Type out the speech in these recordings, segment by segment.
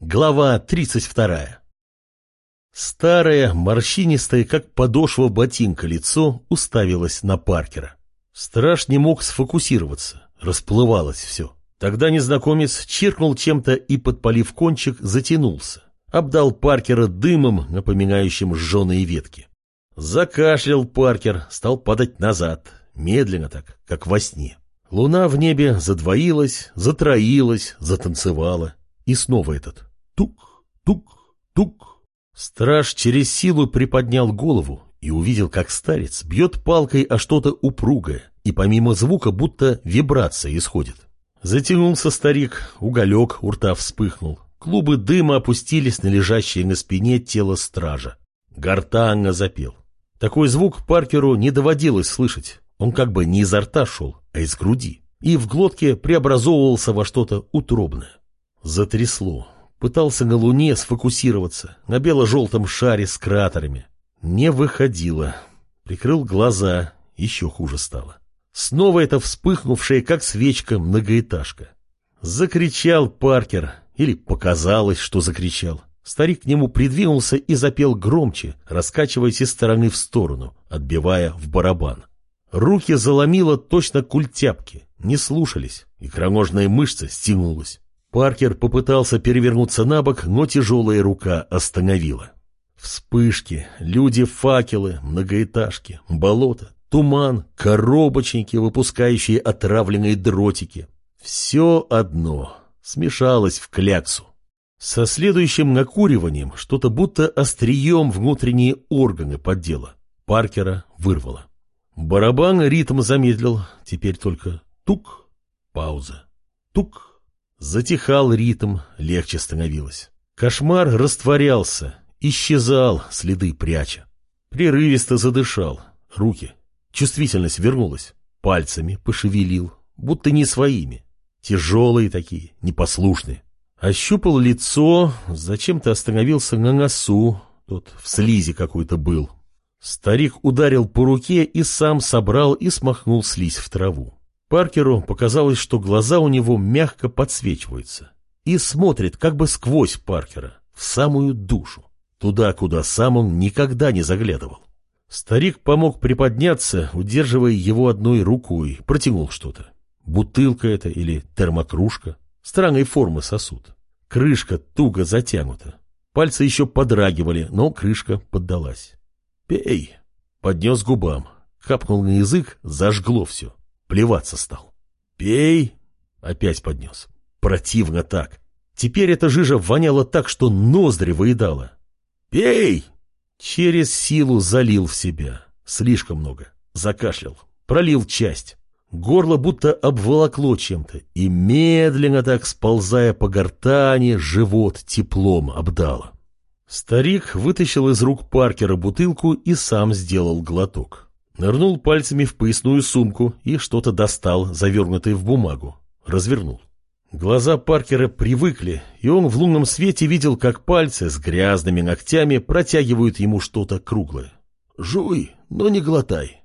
Глава 32. Старое, морщинистое, как подошва ботинка лицо уставилось на Паркера. Страж не мог сфокусироваться, расплывалось все. Тогда незнакомец чиркнул чем-то и, подпалив кончик, затянулся. Обдал Паркера дымом, напоминающим сжженные ветки. Закашлял Паркер, стал падать назад, медленно так, как во сне. Луна в небе задвоилась, затроилась, затанцевала. И снова этот тук, тук, тук. Страж через силу приподнял голову и увидел, как старец бьет палкой о что-то упругое, и помимо звука будто вибрация исходит. Затянулся старик, уголек у рта вспыхнул. Клубы дыма опустились на лежащее на спине тело стража. Гортанно запел. Такой звук Паркеру не доводилось слышать. Он как бы не изо рта шел, а из груди. И в глотке преобразовывался во что-то утробное. Затрясло. Пытался на Луне сфокусироваться, на бело-желтом шаре с кратерами. Не выходило. Прикрыл глаза, еще хуже стало. Снова это вспыхнувшая, как свечка, многоэтажка. Закричал Паркер, или показалось, что закричал. Старик к нему придвинулся и запел громче, раскачиваясь из стороны в сторону, отбивая в барабан. Руки заломило точно культяпки, не слушались, икроножная мышца стянулась. Паркер попытался перевернуться на бок, но тяжелая рука остановила. Вспышки, люди, факелы, многоэтажки, болото, туман, коробочники, выпускающие отравленные дротики. Все одно смешалось в кляксу. Со следующим накуриванием что-то будто острием внутренние органы поддело. Паркера вырвало. Барабан ритм замедлил, теперь только тук, пауза, тук. Затихал ритм, легче становилось. Кошмар растворялся, исчезал, следы пряча. Прерывисто задышал, руки. Чувствительность вернулась, пальцами пошевелил, будто не своими. Тяжелые такие, непослушные. Ощупал лицо, зачем-то остановился на носу, тот в слизи какой-то был. Старик ударил по руке и сам собрал и смахнул слизь в траву. Паркеру показалось, что глаза у него мягко подсвечиваются. И смотрит как бы сквозь Паркера, в самую душу, туда, куда сам он никогда не заглядывал. Старик помог приподняться, удерживая его одной рукой, протянул что-то. Бутылка это или термокружка, странной формы сосуд. Крышка туго затянута. Пальцы еще подрагивали, но крышка поддалась. «Пей!» Поднес губам. Капнул на язык, зажгло все. Плеваться стал. «Пей!» Опять поднес. Противно так. Теперь эта жижа воняла так, что ноздри выедала. «Пей!» Через силу залил в себя. Слишком много. Закашлял. Пролил часть. Горло будто обволокло чем-то, и медленно так, сползая по гортани, живот теплом обдало. Старик вытащил из рук Паркера бутылку и сам сделал глоток. Нырнул пальцами в поясную сумку и что-то достал, завернутое в бумагу. Развернул. Глаза Паркера привыкли, и он в лунном свете видел, как пальцы с грязными ногтями протягивают ему что-то круглое. «Жуй, но не глотай».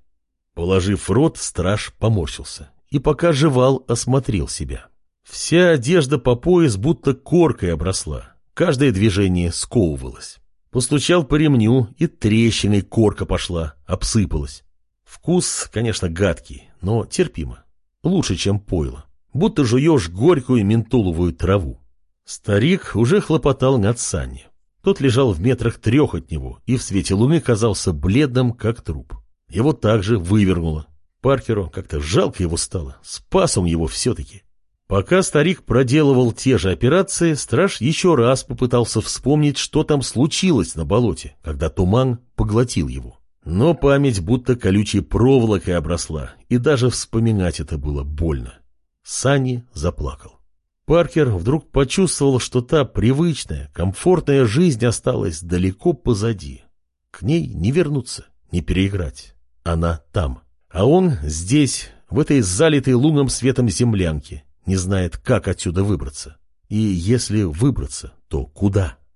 Положив рот, страж поморщился и пока жевал, осмотрел себя. Вся одежда по пояс будто коркой обросла. Каждое движение сковывалось. Постучал по ремню, и трещиной корка пошла, обсыпалась. Вкус, конечно, гадкий, но терпимо. Лучше, чем пойло. Будто жуешь горькую ментоловую траву. Старик уже хлопотал над Санни. Тот лежал в метрах трех от него и в свете луны казался бледным, как труп. Его также вывернуло. Паркеру как-то жалко его стало. Спас он его все-таки. Пока старик проделывал те же операции, страж еще раз попытался вспомнить, что там случилось на болоте, когда туман поглотил его. Но память будто колючей проволокой обросла, и даже вспоминать это было больно. Сани заплакал. Паркер вдруг почувствовал, что та привычная, комфортная жизнь осталась далеко позади. К ней не вернуться, не переиграть. Она там. А он здесь, в этой залитой лунным светом землянке, не знает, как отсюда выбраться. И если выбраться, то куда?